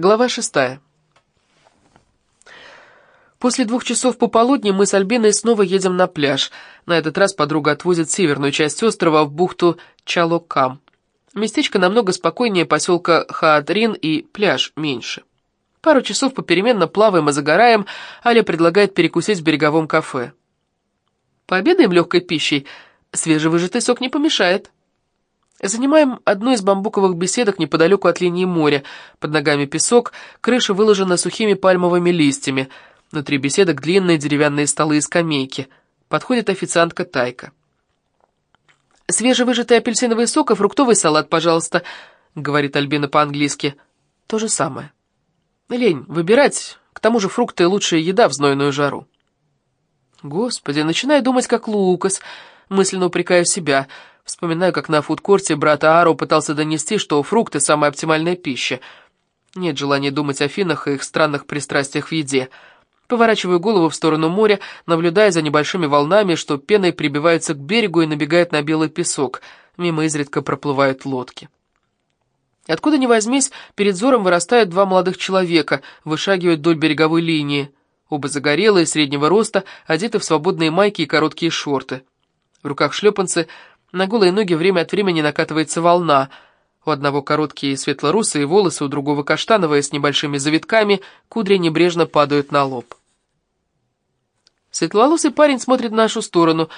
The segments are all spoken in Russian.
Глава шестая. После двух часов пополудни мы с Альбиной снова едем на пляж. На этот раз подруга отвозит северную часть острова в бухту Чалокам. Местечко намного спокойнее поселка Хаадрин и пляж меньше. Пару часов попеременно плаваем и загораем, Аля предлагает перекусить в береговом кафе. Пообедаем легкой пищей, свежевыжатый сок не помешает. Занимаем одну из бамбуковых беседок неподалеку от линии моря. Под ногами песок, крыша выложена сухими пальмовыми листьями. Внутри беседок длинные деревянные столы и скамейки. Подходит официантка Тайка. «Свежевыжатый апельсиновый сок и фруктовый салат, пожалуйста», — говорит Альбина по-английски. «То же самое». «Лень выбирать, к тому же фрукты — лучшая еда в знойную жару». Господи, начинаю думать, как Лукас, мысленно упрекаю себя — Вспоминаю, как на фудкорте брат Ааро пытался донести, что фрукты – самая оптимальная пища. Нет желания думать о финнах и их странных пристрастиях в еде. Поворачиваю голову в сторону моря, наблюдая за небольшими волнами, что пеной прибиваются к берегу и набегают на белый песок. Мимо изредка проплывают лодки. Откуда ни возьмись, перед взором вырастают два молодых человека, вышагивают вдоль береговой линии. Оба загорелые, среднего роста, одеты в свободные майки и короткие шорты. В руках шлепанцы – на голые ноги время от времени накатывается волна. У одного короткие светло-русые волосы, у другого каштановые с небольшими завитками, кудри небрежно падают на лоб. Светловолосый парень смотрит в нашу сторону.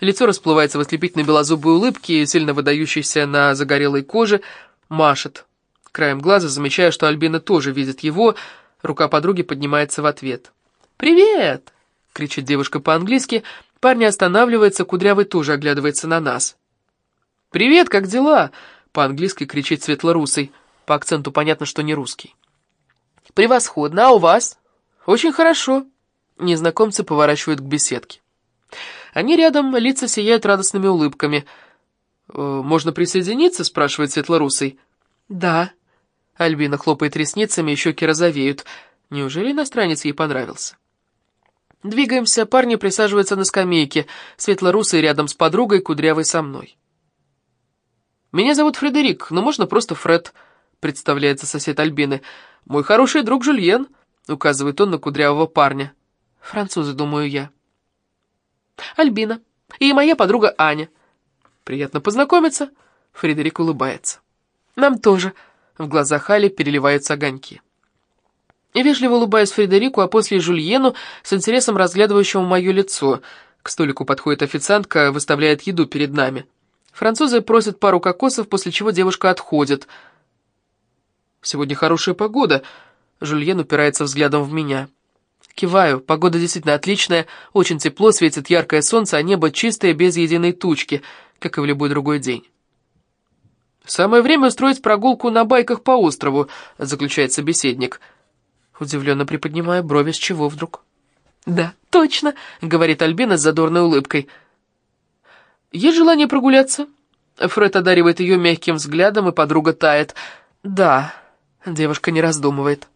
Лицо расплывается в ослепительной белозубой улыбке, сильно выдающейся на загорелой коже, машет. Краем глаза замечая, что Альбина тоже видит его, рука подруги поднимается в ответ. «Привет!» — кричит девушка по-английски — Парень останавливается, Кудрявый тоже оглядывается на нас. «Привет, как дела?» — по-английски кричит Светлорусый. По акценту понятно, что не русский. «Превосходно, а у вас?» «Очень хорошо». Незнакомцы поворачивают к беседке. Они рядом, лица сияют радостными улыбками. «Э, «Можно присоединиться?» — спрашивает Светлорусый. «Да». Альбина хлопает ресницами, и щеки розовеют. Неужели иностранец ей понравился? Двигаемся, парни присаживаются на скамейке, светлорусый рядом с подругой, кудрявой со мной. «Меня зовут Фредерик, но можно просто Фред», — представляется сосед Альбины. «Мой хороший друг Жульен», — указывает он на кудрявого парня. «Французы, думаю я». «Альбина. И моя подруга Аня». «Приятно познакомиться», — Фредерик улыбается. «Нам тоже», — в глазах Али переливаются огоньки. И вежливо улыбаюсь Фредерику, а после Жульену, с интересом разглядывающему мое лицо. К столику подходит официантка, выставляет еду перед нами. Французы просят пару кокосов, после чего девушка отходит. «Сегодня хорошая погода», — Жульен упирается взглядом в меня. Киваю, погода действительно отличная, очень тепло, светит яркое солнце, а небо чистое, без единой тучки, как и в любой другой день. «Самое время устроить прогулку на байках по острову», — заключает. «Собеседник». Удивленно приподнимая брови, с чего вдруг? «Да, точно», — говорит Альбина с задорной улыбкой. «Есть желание прогуляться?» Фред одаривает ее мягким взглядом, и подруга тает. «Да», — девушка не раздумывает.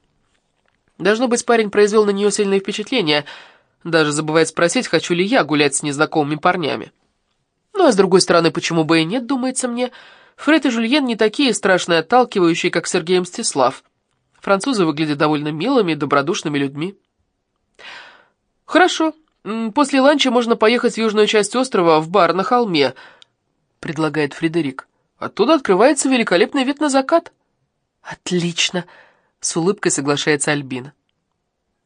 Должно быть, парень произвел на нее сильное впечатление. Даже забывает спросить, хочу ли я гулять с незнакомыми парнями. Ну, а с другой стороны, почему бы и нет, думается мне. Фред и Жульен не такие страшные отталкивающие, как Сергей Мстислав. Французы выглядят довольно милыми и добродушными людьми. «Хорошо. После ланча можно поехать в южную часть острова, в бар на холме», — предлагает Фредерик. «Оттуда открывается великолепный вид на закат». «Отлично!» — с улыбкой соглашается Альбина.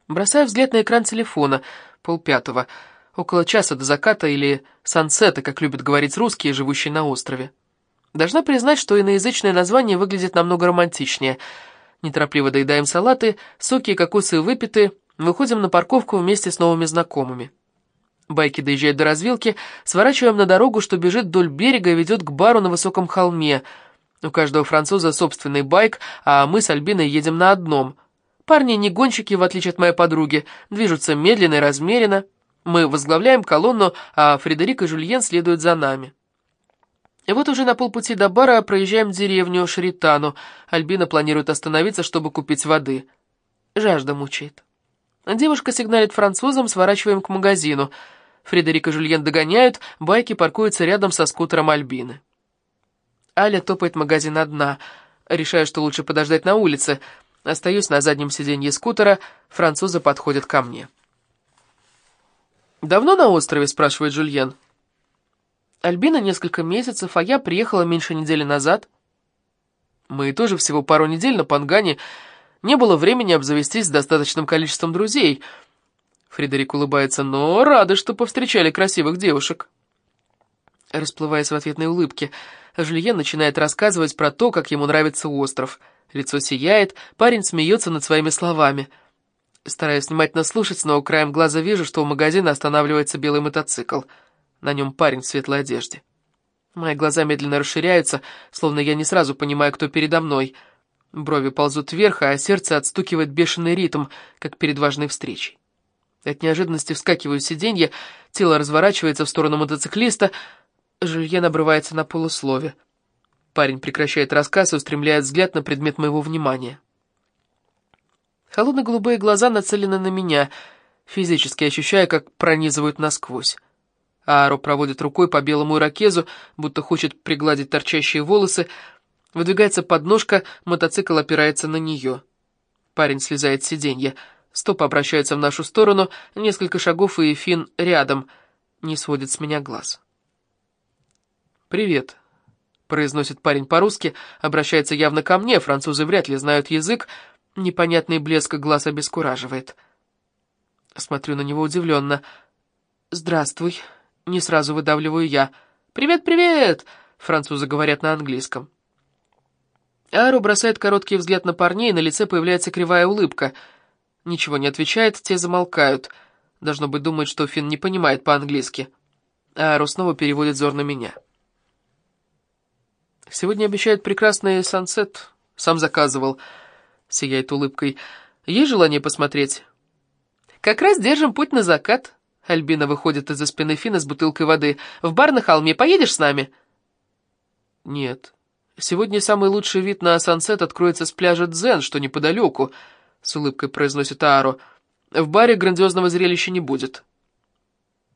Бросаю взгляд на экран телефона, полпятого, около часа до заката или сансета, как любят говорить русские, живущие на острове. Должна признать, что иноязычное название выглядит намного романтичнее — неторопливо доедаем салаты, соки и кокосы выпиты, выходим на парковку вместе с новыми знакомыми. Байки доезжают до развилки, сворачиваем на дорогу, что бежит вдоль берега и ведет к бару на высоком холме. У каждого француза собственный байк, а мы с Альбиной едем на одном. Парни не гонщики, в отличие от моей подруги, движутся медленно и размеренно. Мы возглавляем колонну, а Фредерик и Жульен следуют за нами. И вот уже на полпути до бара проезжаем деревню Шритану. Альбина планирует остановиться, чтобы купить воды. Жажда мучает. Девушка сигналит французам, сворачиваем к магазину. Фредерик и Жульен догоняют, байки паркуются рядом со скутером Альбины. Аля топает магазин одна. Решаю, что лучше подождать на улице. Остаюсь на заднем сиденье скутера, французы подходят ко мне. «Давно на острове?» — спрашивает Жульен. «Альбина несколько месяцев, а я приехала меньше недели назад». «Мы тоже всего пару недель на Пангане. Не было времени обзавестись достаточным количеством друзей». Фредерик улыбается, но рады, что повстречали красивых девушек. Расплываясь в ответной улыбке, Жульен начинает рассказывать про то, как ему нравится остров. Лицо сияет, парень смеется над своими словами — Стараюсь внимательно слушать, но краем глаза вижу, что у магазина останавливается белый мотоцикл. На нем парень в светлой одежде. Мои глаза медленно расширяются, словно я не сразу понимаю, кто передо мной. Брови ползут вверх, а сердце отстукивает бешеный ритм, как перед важной встречей. От неожиданности вскакиваю с сиденья, тело разворачивается в сторону мотоциклиста, Жюльен обрывается на полуслове. Парень прекращает рассказ и устремляет взгляд на предмет моего внимания. Холодно-голубые глаза нацелены на меня, физически ощущая, как пронизывают насквозь. Ааро проводит рукой по белому ирокезу, будто хочет пригладить торчащие волосы. Выдвигается подножка, мотоцикл опирается на нее. Парень слезает с сиденья. Стопы обращаются в нашу сторону, несколько шагов, и Фин рядом. Не сводит с меня глаз. «Привет», — произносит парень по-русски, обращается явно ко мне, французы вряд ли знают язык, — Непонятный блеск глаз обескураживает. Смотрю на него удивленно. «Здравствуй», — не сразу выдавливаю я. «Привет, привет!» — французы говорят на английском. Ару бросает короткий взгляд на парней, на лице появляется кривая улыбка. Ничего не отвечает, те замолкают. Должно быть, думают, что Финн не понимает по-английски. Ару снова переводит взор на меня. «Сегодня обещают прекрасный сансет. Сам заказывал». — сияет улыбкой. «Есть желание посмотреть?» «Как раз держим путь на закат». Альбина выходит из-за спины Фина с бутылкой воды. «В бар на холме. Поедешь с нами?» «Нет. Сегодня самый лучший вид на сансет откроется с пляжа Дзен, что неподалеку», — с улыбкой произносит Ааро. «В баре грандиозного зрелища не будет».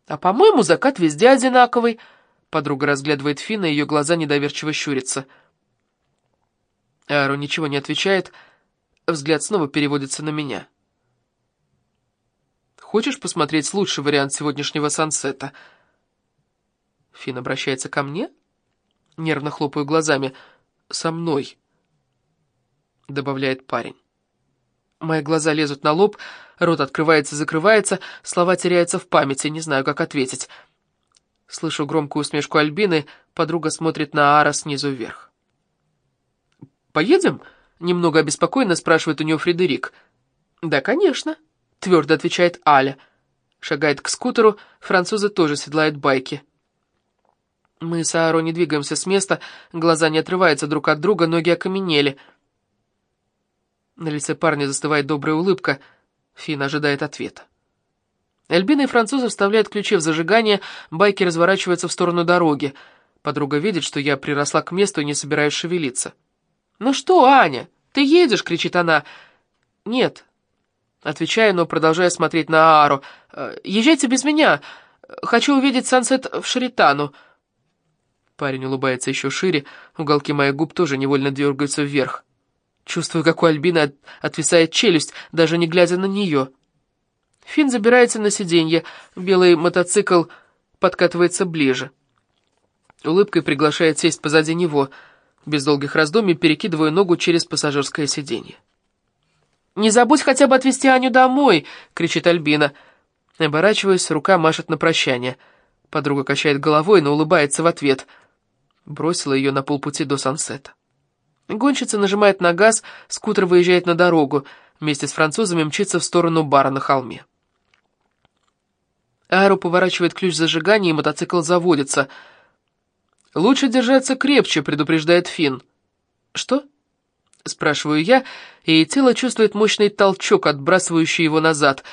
«А, по-моему, закат везде одинаковый», — подруга разглядывает Фина, ее глаза недоверчиво щурятся. Ааро ничего не отвечает, — Взгляд снова переводится на меня. «Хочешь посмотреть лучший вариант сегодняшнего сансета?» Фин обращается ко мне? Нервно хлопаю глазами. «Со мной», — добавляет парень. Мои глаза лезут на лоб, рот открывается закрывается, слова теряются в памяти, не знаю, как ответить. Слышу громкую усмешку Альбины, подруга смотрит на Ара снизу вверх. «Поедем?» Немного обеспокоенно спрашивает у нее Фредерик. «Да, конечно», — твердо отвечает Аля. Шагает к скутеру, французы тоже седлают байки. Мы с Ааро не двигаемся с места, глаза не отрываются друг от друга, ноги окаменели. На лице парня застывает добрая улыбка. Фин ожидает ответа. Эльбина и французы вставляют ключи в зажигание, байки разворачиваются в сторону дороги. Подруга видит, что я приросла к месту и не собираюсь шевелиться. «Ну что, Аня, ты едешь?» — кричит она. «Нет». Отвечаю, но продолжаю смотреть на Аару. «Э, «Езжайте без меня. Хочу увидеть сансет в Шаритану». Парень улыбается еще шире, уголки моих губ тоже невольно дергаются вверх. Чувствую, как у Альбины отвисает челюсть, даже не глядя на нее. Фин забирается на сиденье, белый мотоцикл подкатывается ближе. Улыбкой приглашает сесть позади него — без долгих раздумий перекидываю ногу через пассажирское сиденье. «Не забудь хотя бы отвезти Аню домой!» — кричит Альбина. Оборачиваюсь, рука машет на прощание. Подруга качает головой, но улыбается в ответ. Бросила ее на полпути до сансета. Гонщица нажимает на газ, скутер выезжает на дорогу, вместе с французами мчится в сторону бара на холме. Аэро поворачивает ключ зажигания, и мотоцикл заводится — «Лучше держаться крепче», — предупреждает Финн. «Что?» — спрашиваю я, и тело чувствует мощный толчок, отбрасывающий его назад.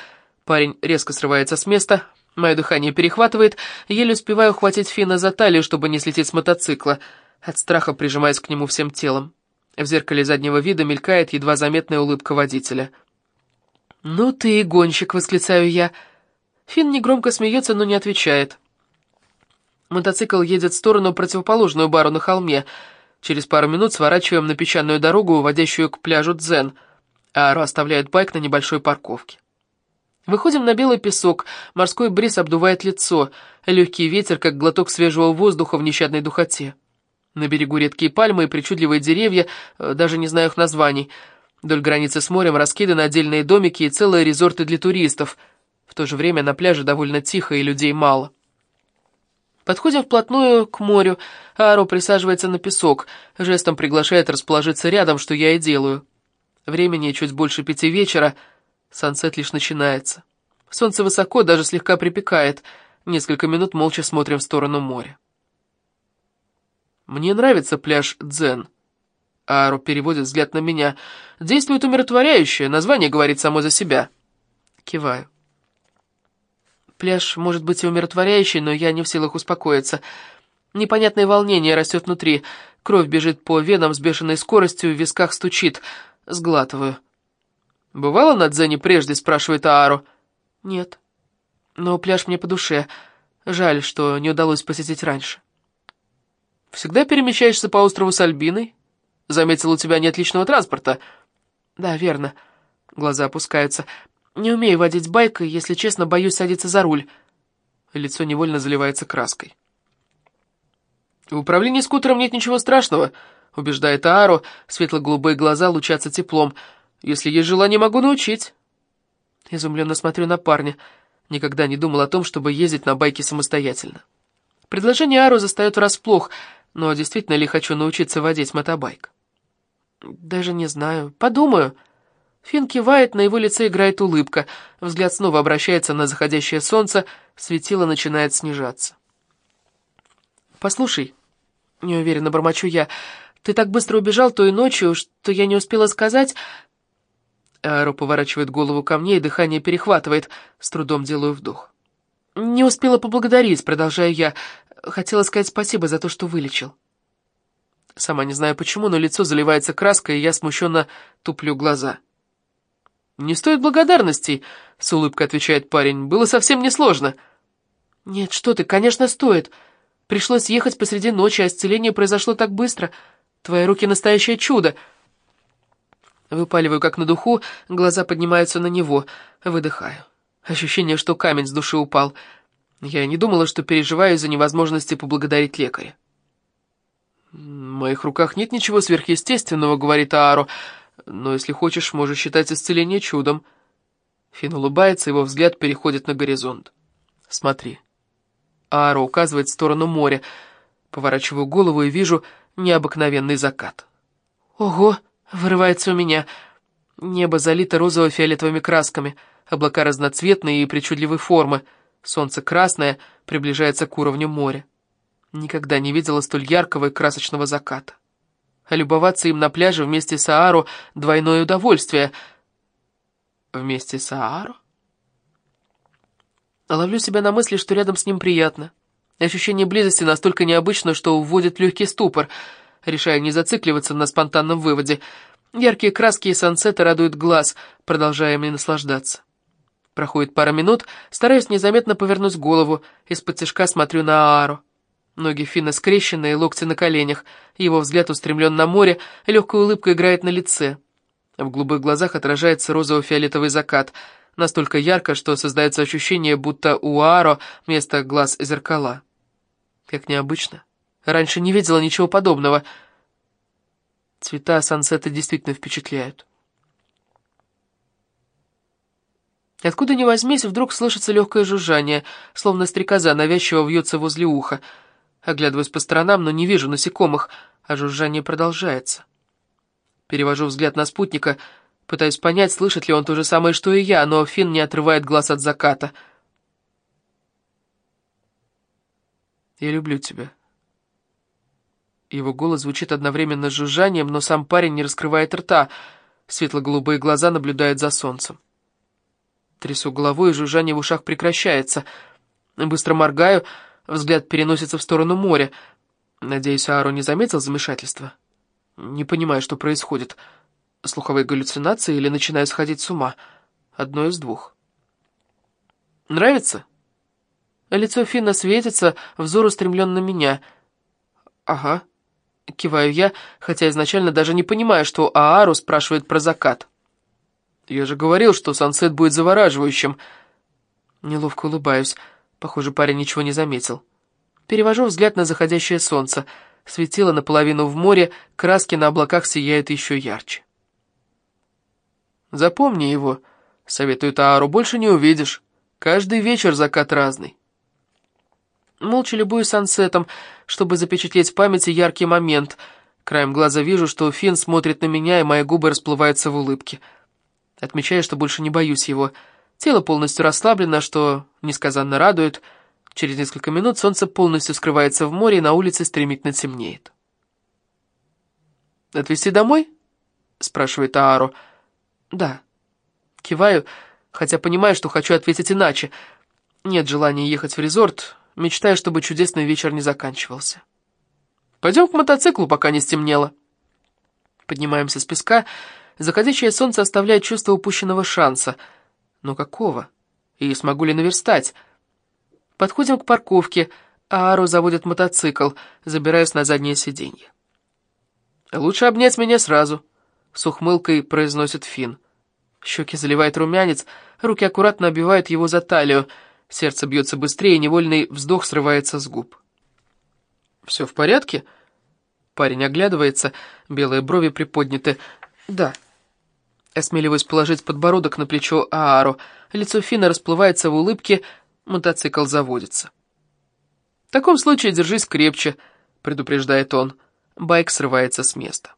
Парень резко срывается с места, мое дыхание перехватывает, еле успеваю ухватить Финна за талию, чтобы не слететь с мотоцикла. От страха прижимаясь к нему всем телом. В зеркале заднего вида мелькает едва заметная улыбка водителя. «Ну ты и гонщик!» — восклицаю я. Финн негромко смеется, но не отвечает. Мотоцикл едет в сторону, противоположную бару на холме. Через пару минут сворачиваем на песчаную дорогу, уводящую к пляжу Дзен. Ааро оставляет байк на небольшой парковке. Выходим на белый песок, морской бриз обдувает лицо, легкий ветер, как глоток свежего воздуха в нещадной духоте. На берегу редкие пальмы и причудливые деревья, э, даже не знаю их названий. Вдоль границы с морем раскиданы отдельные домики и целые резорты для туристов. В то же время на пляже довольно тихо и людей мало. Подходим вплотную к морю, Аро присаживается на песок, жестом приглашает расположиться рядом, что я и делаю. Времени чуть больше пяти вечера — Сансет лишь начинается. Солнце высоко, даже слегка припекает. Несколько минут молча смотрим в сторону моря. Мне нравится пляж Дзен. Ару переводит взгляд на меня. Действует умиротворяюще, название говорит само за себя. Киваю. Пляж может быть и умиротворяющий, но я не в силах успокоиться. Непонятное волнение растет внутри. Кровь бежит по венам с бешеной скоростью, в висках стучит. Сглатываю. «Бывало на Дзене прежде?» — спрашивает Аару. «Нет. Но пляж мне по душе. Жаль, что не удалось посетить раньше». «Всегда перемещаешься по острову с Альбиной? Заметил, у тебя нет личного транспорта?» «Да, верно». Глаза опускаются. «Не умею водить байк, и, если честно, боюсь садиться за руль». Лицо невольно заливается краской. «В управлении скутером нет ничего страшного», — убеждает Аару. Светло-голубые глаза лучатся теплом — если есть желание, могу научить. Изумленно смотрю на парня. Никогда не думал о том, чтобы ездить на байке самостоятельно. Предложение Ару застает врасплох, но действительно ли хочу научиться водить мотобайк? Даже не знаю. Подумаю. Фин кивает, на его лице играет улыбка. Взгляд снова обращается на заходящее солнце, светило начинает снижаться. «Послушай», — неуверенно бормочу я, — «ты так быстро убежал той ночью, что я не успела сказать, Аэро поворачивает голову ко мне, и дыхание перехватывает. С трудом делаю вдох. «Не успела поблагодарить», — продолжаю я. «Хотела сказать спасибо за то, что вылечил». Сама не знаю почему, но лицо заливается краской, и я смущенно туплю глаза. «Не стоит благодарностей», — с улыбкой отвечает парень. «Было совсем несложно». «Нет, что ты, конечно, стоит. Пришлось ехать посреди ночи, а исцеление произошло так быстро. Твои руки — настоящее чудо». Выпаливаю как на духу, глаза поднимаются на него, выдыхаю. Ощущение, что камень с души упал. Я не думала, что переживаю из-за невозможности поблагодарить лекаря. «В моих руках нет ничего сверхъестественного», — говорит Ааро, «но если хочешь, можешь считать исцеление чудом». Фин улыбается, его взгляд переходит на горизонт. «Смотри». Ааро указывает в сторону моря. Поворачиваю голову и вижу необыкновенный закат. «Ого!» Вырывается у меня. Небо залито розово-фиолетовыми красками, облака разноцветные и причудливой формы. Солнце красное приближается к уровню моря. Никогда не видела столь яркого и красочного заката. А любоваться им на пляже вместе с Аару — двойное удовольствие. Вместе с Аару? Ловлю себя на мысли, что рядом с ним приятно. Ощущение близости настолько необычно, что уводит легкий ступор — решая не зацикливаться на спонтанном выводе. Яркие краски и сансеты радуют глаз, продолжая мне наслаждаться. Проходит пара минут, стараюсь незаметно повернуть голову, из-под тяжка смотрю на Аару. Ноги Фина скрещенные, локти на коленях, его взгляд устремлен на море, легкая улыбка играет на лице. В голубых глазах отражается розово-фиолетовый закат, настолько ярко, что создается ощущение, будто у Ааро вместо глаз зеркала. Как необычно. Раньше не видела ничего подобного. Цвета сансета действительно впечатляют. Откуда ни возьмись, вдруг слышится легкое жужжание, словно стрекоза навязчиво вьется возле уха. Оглядываюсь по сторонам, но не вижу насекомых, а жужжание продолжается. Перевожу взгляд на спутника, пытаюсь понять, слышит ли он то же самое, что и я, но Финн не отрывает глаз от заката. «Я люблю тебя», его голос звучит одновременно с жужжанием, но сам парень не раскрывает рта. Светло-голубые глаза наблюдают за солнцем. Трясу головой, и жужжание в ушах прекращается. Быстро моргаю, взгляд переносится в сторону моря. Надеюсь, Аарон не заметил замешательства? Не понимаю, что происходит. Слуховые галлюцинации или начинаю сходить с ума? Одно из двух. Нравится? Лицо Финна светится, взор устремлен на меня. Ага. Киваю я, хотя изначально даже не понимаю, что Аару спрашивает про закат. Я же говорил, что сансет будет завораживающим. Неловко улыбаюсь. Похоже, парень ничего не заметил. Перевожу взгляд на заходящее солнце. Светило наполовину в море, краски на облаках сияют еще ярче. Запомни его, советует Аару, больше не увидишь. Каждый вечер закат разный. Молча любую сансетом, чтобы запечатлеть в памяти яркий момент. Краем глаза вижу, что Финн смотрит на меня, и мои губы расплываются в улыбке. Отмечаю, что больше не боюсь его. Тело полностью расслаблено, что несказанно радует. Через несколько минут солнце полностью скрывается в море, и на улице стремительно темнеет. «Отвезти домой?» — спрашивает Аару. «Да». Киваю, хотя понимаю, что хочу ответить иначе. Нет желания ехать в резорт, мечтаю, чтобы чудесный вечер не заканчивался. «Пойдем к мотоциклу, пока не стемнело». Поднимаемся с песка, Заходящее солнце оставляет чувство упущенного шанса. Но какого? И смогу ли наверстать? Подходим к парковке, а Ару заводит мотоцикл, забираюсь на заднее сиденье. «Лучше обнять меня сразу», — с ухмылкой произносит Финн. Щеки заливает румянец, руки аккуратно обивают его за талию, сердце бьется быстрее, невольный вздох срывается с губ. «Все в порядке?» Парень оглядывается, белые брови приподняты. «Да». Осмеливаюсь положить подбородок на плечо Аару. Лицо Фина расплывается в улыбке, мотоцикл заводится. «В таком случае держись крепче», — предупреждает он. Байк срывается с места.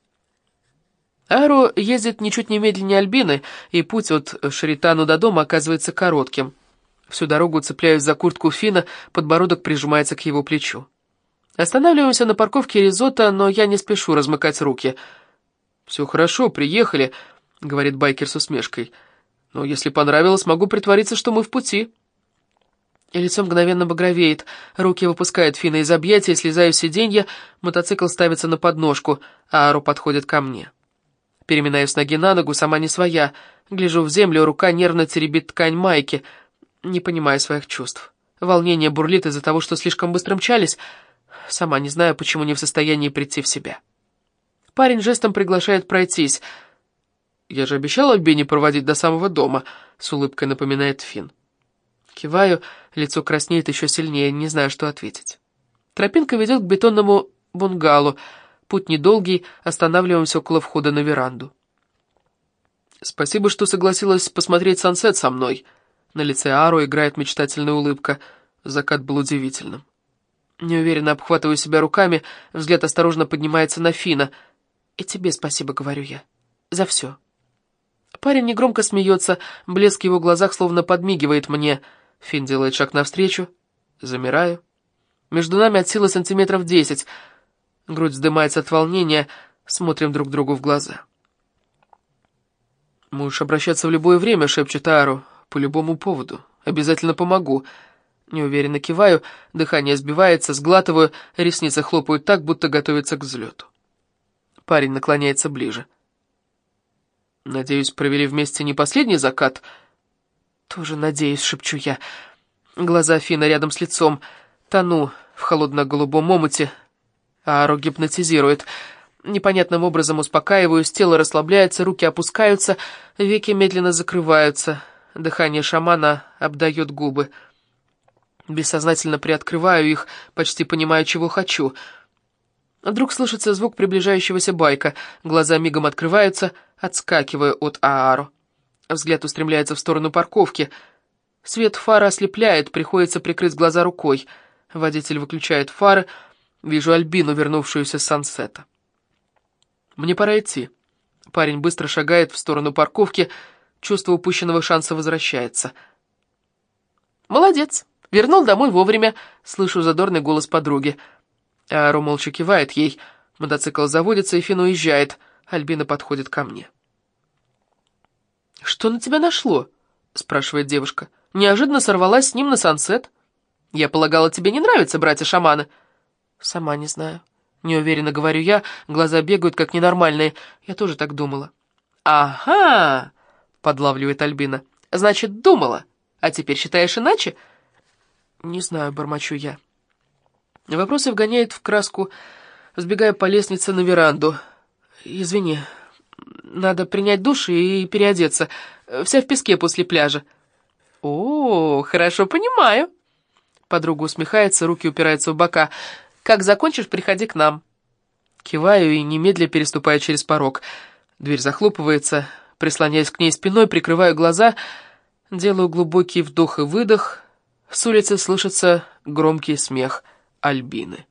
Аару ездит ничуть не медленнее Альбины, и путь от Шаритану до дома оказывается коротким. Всю дорогу цепляюсь за куртку Фина, подбородок прижимается к его плечу. Останавливаемся на парковке Ризотто, но я не спешу размыкать руки. «Все хорошо, приехали», — говорит байкер с усмешкой. «Но если понравилось, могу притвориться, что мы в пути». И лицо мгновенно багровеет, руки выпускают Фина из объятия, слезаю с сиденья, мотоцикл ставится на подножку, а Ару подходит ко мне. Переминаюсь ноги на ногу, сама не своя, гляжу в землю, рука нервно теребит ткань майки, не понимая своих чувств. Волнение бурлит из-за того, что слишком быстро мчались, сама не знаю, почему не в состоянии прийти в себя. Парень жестом приглашает пройтись — «Я же обещал Альбине проводить до самого дома», — с улыбкой напоминает Финн. Киваю, лицо краснеет еще сильнее, не знаю, что ответить. Тропинка ведет к бетонному бунгалу. Путь недолгий, останавливаемся около входа на веранду. «Спасибо, что согласилась посмотреть сансет со мной». На лице Ару играет мечтательная улыбка. Закат был удивительным. Неуверенно обхватываю себя руками, взгляд осторожно поднимается на Фина. «И тебе спасибо», — говорю я, — «за все». Парень негромко смеется, блеск в его глазах словно подмигивает мне. Финн делает шаг навстречу. Замираю. Между нами от силы сантиметров десять. Грудь вздымается от волнения, смотрим друг другу в глаза. «Можешь обращаться в любое время», — шепчет Ару, — «по любому поводу. Обязательно помогу». Неуверенно киваю, дыхание сбивается, сглатываю, ресницы хлопают так, будто готовятся к взлету. Парень наклоняется ближе. Надеюсь, провели вместе не последний закат? Тоже надеюсь, шепчу я. Глаза Фина рядом с лицом. Тону в холодно-голубом омуте. Ару гипнотизирует. Непонятным образом успокаиваюсь, тело расслабляется, руки опускаются, веки медленно закрываются. Дыхание шамана обдает губы. Бессознательно приоткрываю их, почти понимая, чего хочу — Вдруг слышится звук приближающегося байка. Глаза мигом открываются, отскакивая от Аару. Взгляд устремляется в сторону парковки. Свет фара ослепляет, приходится прикрыть глаза рукой. Водитель выключает фары. Вижу Альбину, вернувшуюся с сансета. Мне пора идти. Парень быстро шагает в сторону парковки. Чувство упущенного шанса возвращается. «Молодец! Вернул домой вовремя!» Слышу задорный голос подруги. Ару молча кивает ей. Мотоцикл заводится, и Фин уезжает. Альбина подходит ко мне. «Что на тебя нашло?» — спрашивает девушка. «Неожиданно сорвалась с ним на сансет. Я полагала, тебе не нравятся братья-шаманы?» «Сама не знаю». Неуверенно говорю я, глаза бегают, как ненормальные. Я тоже так думала. «Ага!» — подлавливает Альбина. «Значит, думала. А теперь считаешь иначе?» «Не знаю», — бормочу я. Вопросы вгоняет в краску, сбегая по лестнице на веранду. «Извини, Надо принять душ и переодеться. Вся в песке после пляжа». «О, хорошо понимаю». Подруга усмехается, руки упираются в бока. «Как закончишь, приходи к нам». Киваю и немедля переступаю через порог. Дверь захлопывается, прислоняясь к ней спиной, прикрываю глаза, делаю глубокий вдох и выдох. С улицы слышится громкий смех Альбины.